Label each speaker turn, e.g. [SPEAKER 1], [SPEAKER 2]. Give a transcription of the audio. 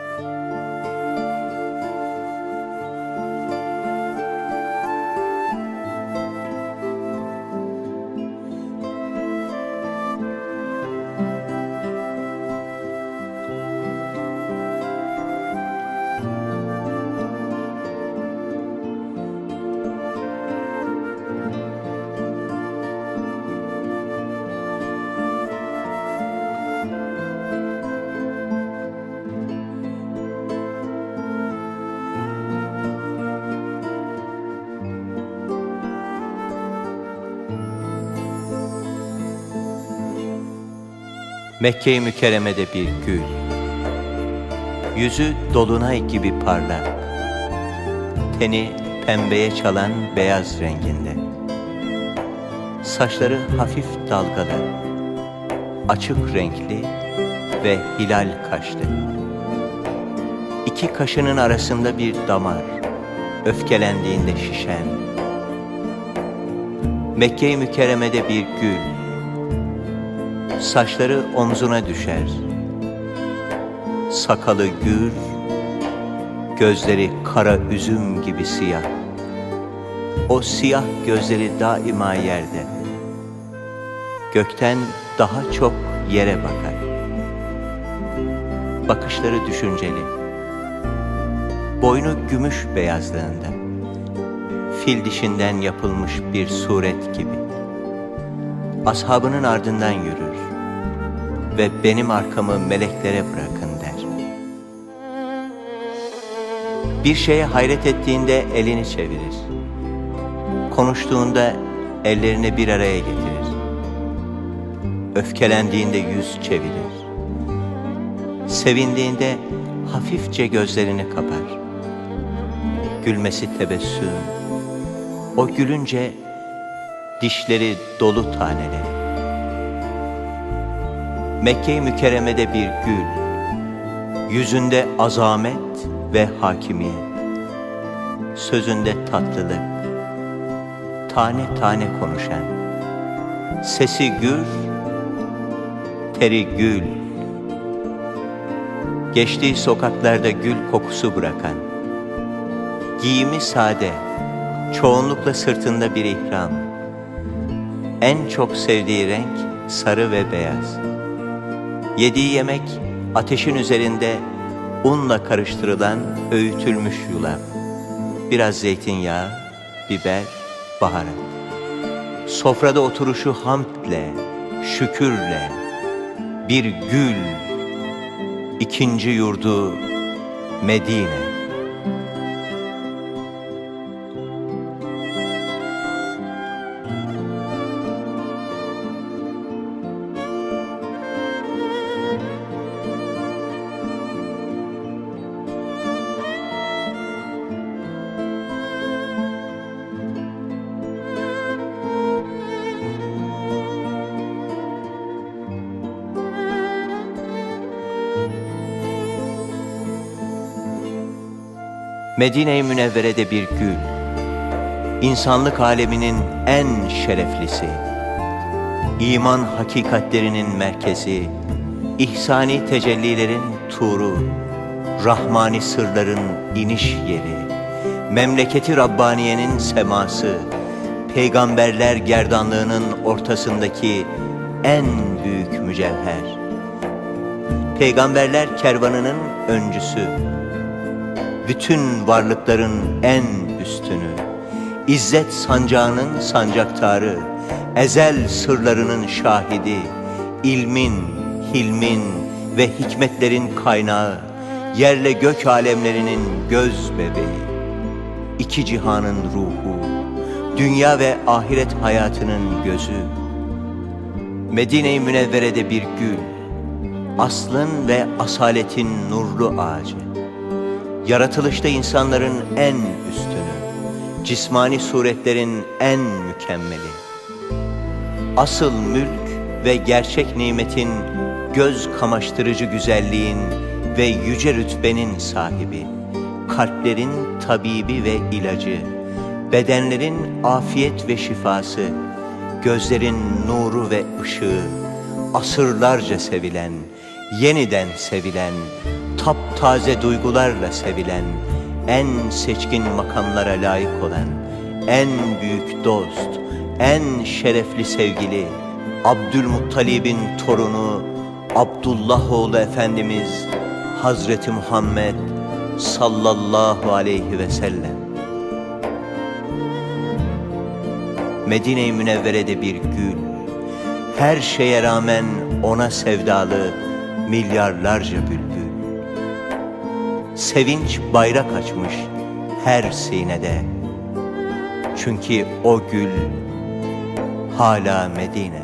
[SPEAKER 1] Música Mekke-i Mükerreme'de bir gül. Yüzü dolunay gibi parlak. Teni pembeye çalan beyaz renginde. Saçları hafif dalgalı. Açık renkli ve hilal kaşlı. İki kaşının arasında bir damar. Öfkelendiğinde şişen. Mekke-i Mükerreme'de bir gül Saçları omzuna düşer. Sakalı gür, gözleri kara üzüm gibi siyah. O siyah gözleri daima yerde. Gökten daha çok yere bakar. Bakışları düşünceli. Boynu gümüş beyazlığında. Fil dişinden yapılmış bir suret gibi. Ashabının ardından yürür ve benim arkamı meleklere bırakın der. Bir şeye hayret ettiğinde elini çevirir. Konuştuğunda ellerini bir araya getirir. Öfkelendiğinde yüz çevirir. Sevindiğinde hafifçe gözlerini kapar. Gülmesi tebessüm. O gülünce dişleri dolu taneleri. Mekke-i Mükerreme'de bir gül, yüzünde azamet ve hakimiyet, sözünde tatlılık, tane tane konuşan, sesi gür, teri gül, geçtiği sokaklarda gül kokusu bırakan, giyimi sade, çoğunlukla sırtında bir ihram, en çok sevdiği renk sarı ve beyaz. Yediği yemek ateşin üzerinde unla karıştırılan öğütülmüş yulaf. Biraz zeytinyağı, biber, baharat. Sofrada oturuşu hamdle, şükürle, bir gül, ikinci yurdu Medine. Medine-i Münevvere'de bir gül, insanlık aleminin en şereflisi, iman hakikatlerinin merkezi, ihsani tecellilerin turu, rahmani sırların iniş yeri, memleketi Rabbaniye'nin seması, peygamberler gerdanlığının ortasındaki en büyük mücevher, peygamberler kervanının öncüsü, bütün varlıkların en üstünü, İzzet sancağının sancaktarı, ezel sırlarının şahidi, ilmin, hilmin ve hikmetlerin kaynağı, yerle gök alemlerinin göz bebeği, iki cihanın ruhu, dünya ve ahiret hayatının gözü, Medine-i Münevvere'de bir gül, aslın ve asaletin nurlu ağacı, yaratılışta insanların en üstünü, cismani suretlerin en mükemmeli, asıl mülk ve gerçek nimetin göz kamaştırıcı güzelliğin ve yüce rütbenin sahibi, kalplerin tabibi ve ilacı, bedenlerin afiyet ve şifası, gözlerin nuru ve ışığı, asırlarca sevilen, yeniden sevilen, taptaze duygularla sevilen, en seçkin makamlara layık olan, en büyük dost, en şerefli sevgili, Abdülmuttalib'in torunu, Abdullah oğlu Efendimiz, Hazreti Muhammed sallallahu aleyhi ve sellem. Medine-i Münevvere'de bir gül, her şeye rağmen ona sevdalı milyarlarca bülbül. Sevinç bayrak açmış her sinede. Çünkü o gül hala Medine.